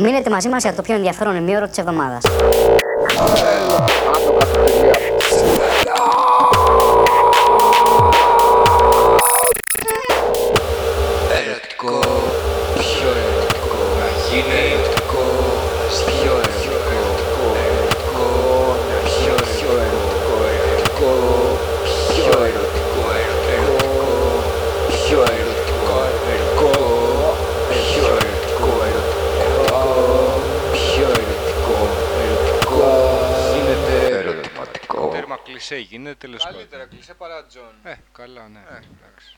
Μείνετε μαζί μας για το πιο ενδιαφέρον ημίωρο της εβδομάδας. Ερωτικό, πιο ερωτικό, να γίνει ερωτικό, πιο ερωτικό, ερωτικό, πιο πιο ερωτικό, ερωτικό, πιο ερωτικό, ερωτικό, πιο ερωτικό, ερωτικό, πιο ερωτικό, ερωτικό, πιο ερωτικό, ερωτικό, γίνεται ερωτηματικό. Τέρμα κλισέ γίνεται τέλος πάντων. Καλύτερα κλισέ παρά Τζον. Ε, καλά, ναι. Εντάξει.